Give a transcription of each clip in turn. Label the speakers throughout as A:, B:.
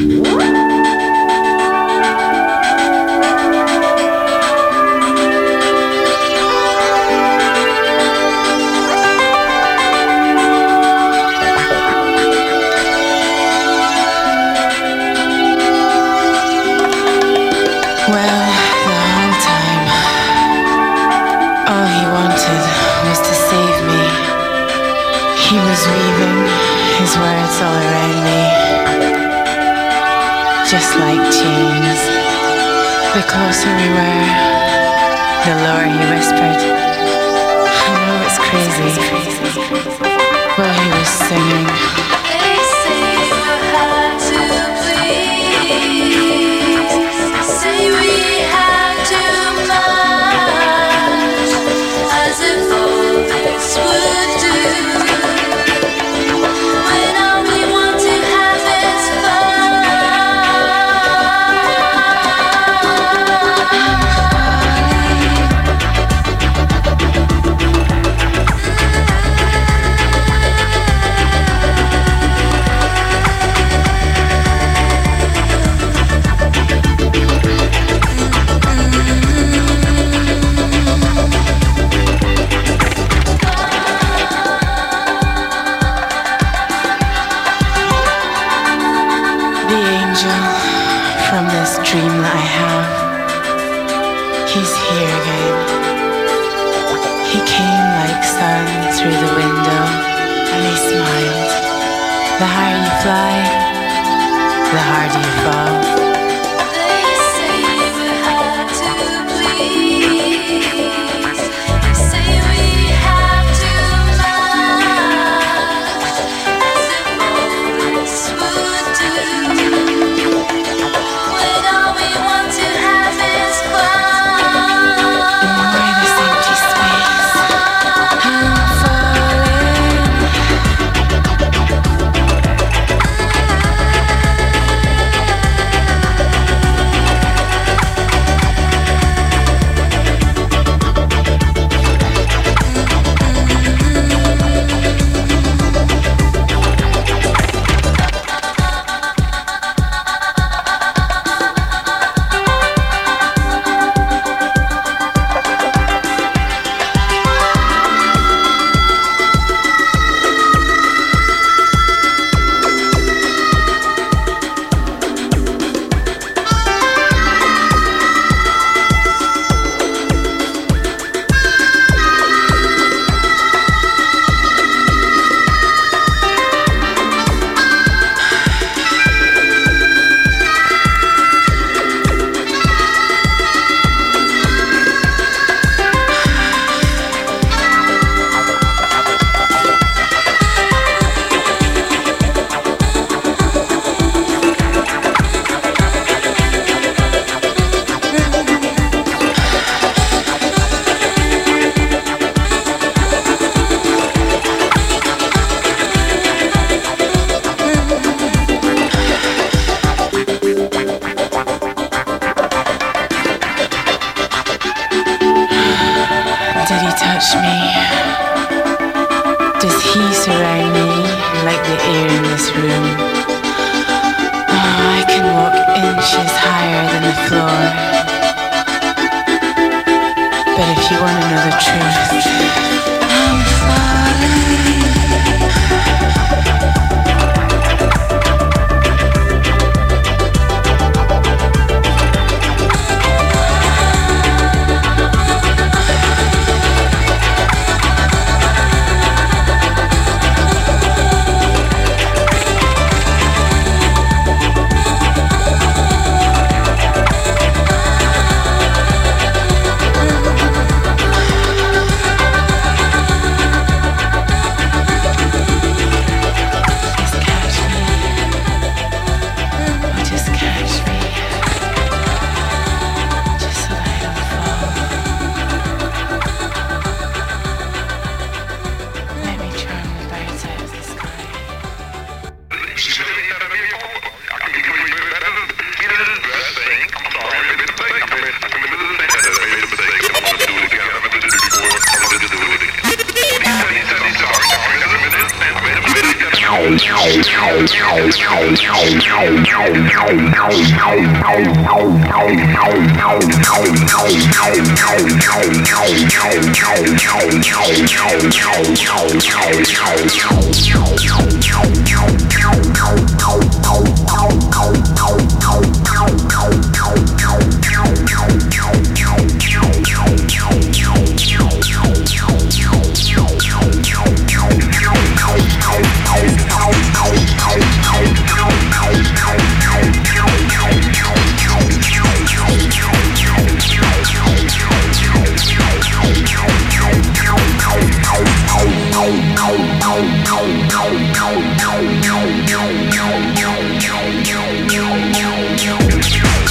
A: Woo! The closer we were, the lower he whispered. I know it's crazy. Well, he was singing.
B: Say we had to
A: dream that I have. He's here again. He came like sun through the window, and he smiled. The higher you fly, the harder you fall. Thank you.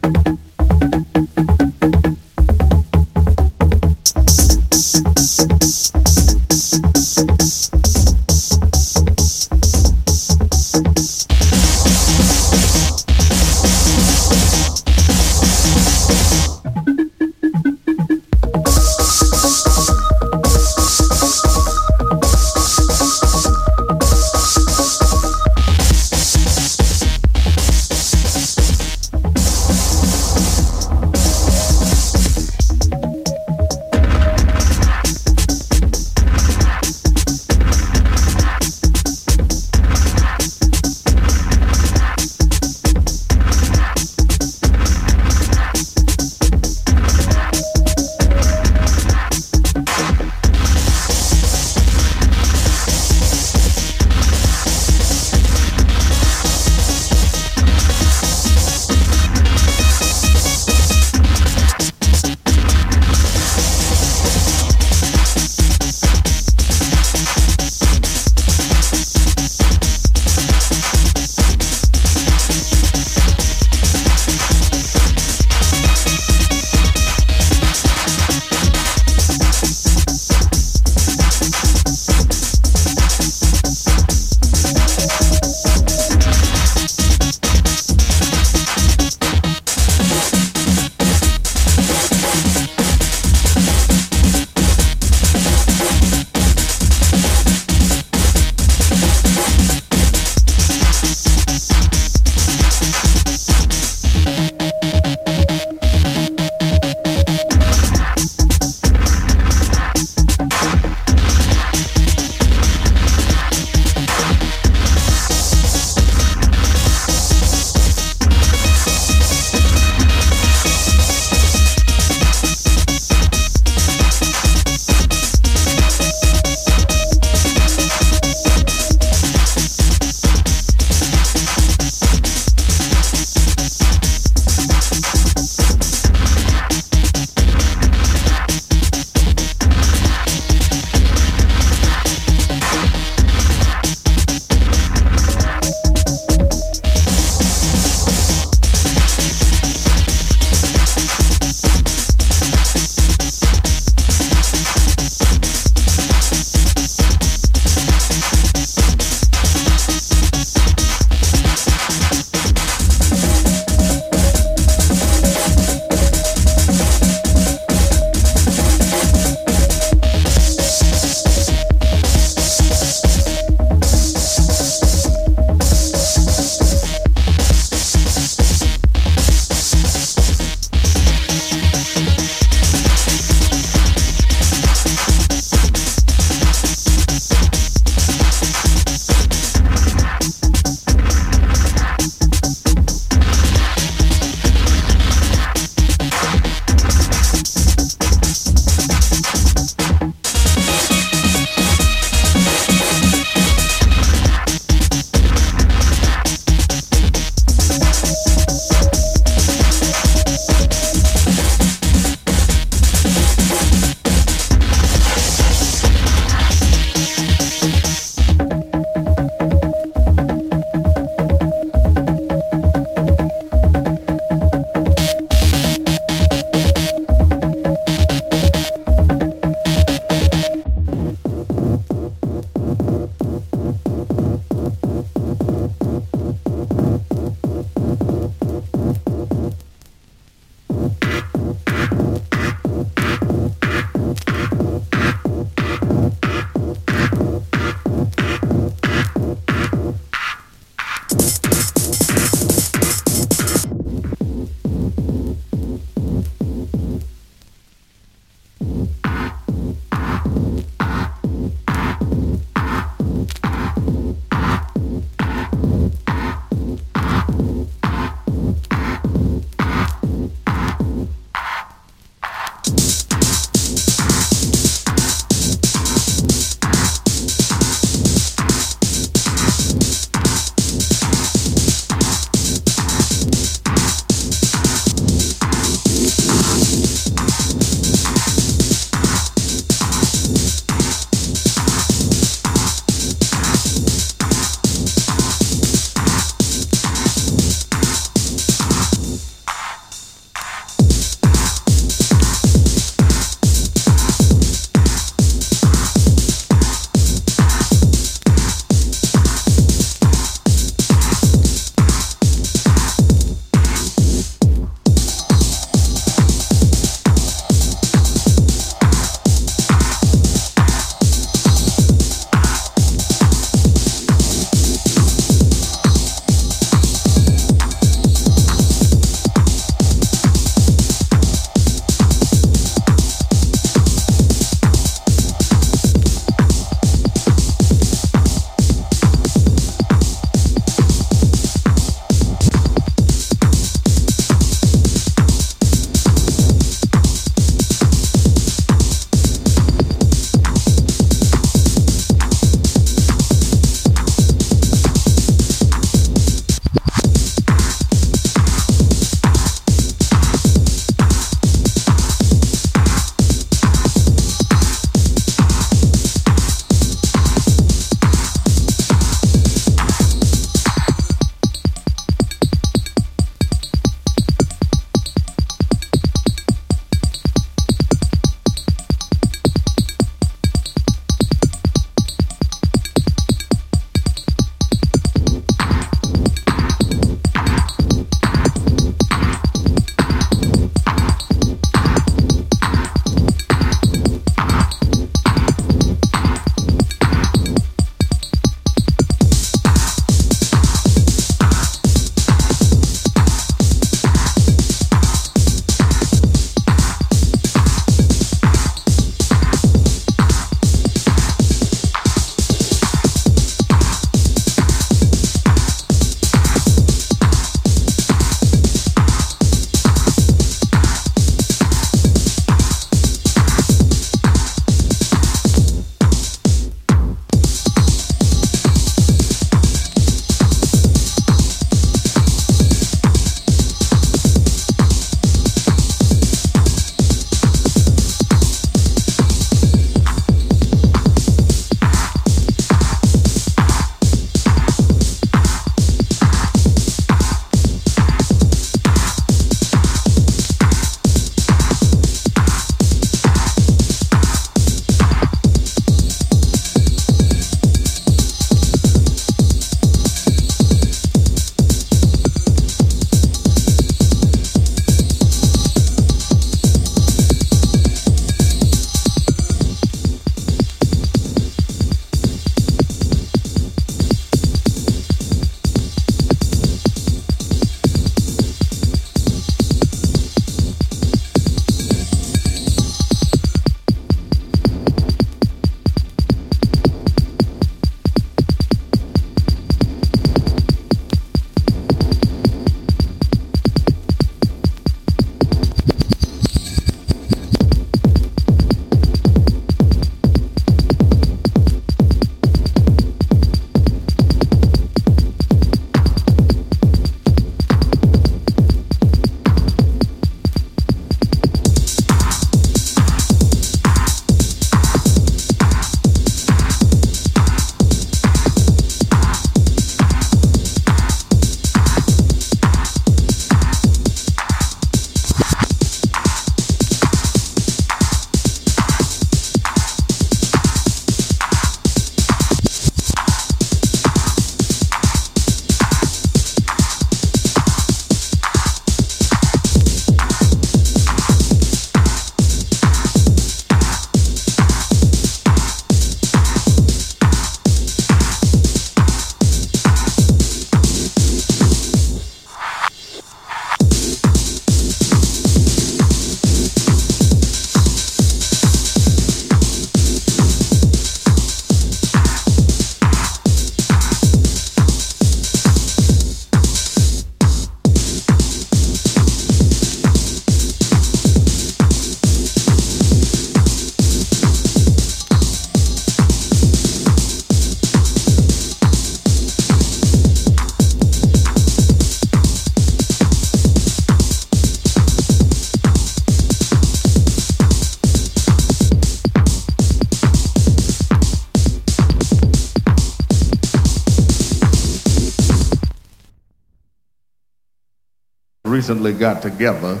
C: Recently got together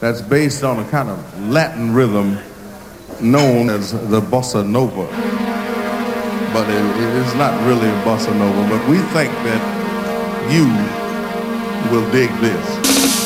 C: that's based on a kind of Latin rhythm known as the bossa nova. But it, it is not really a bossa nova, but we think that you will dig this.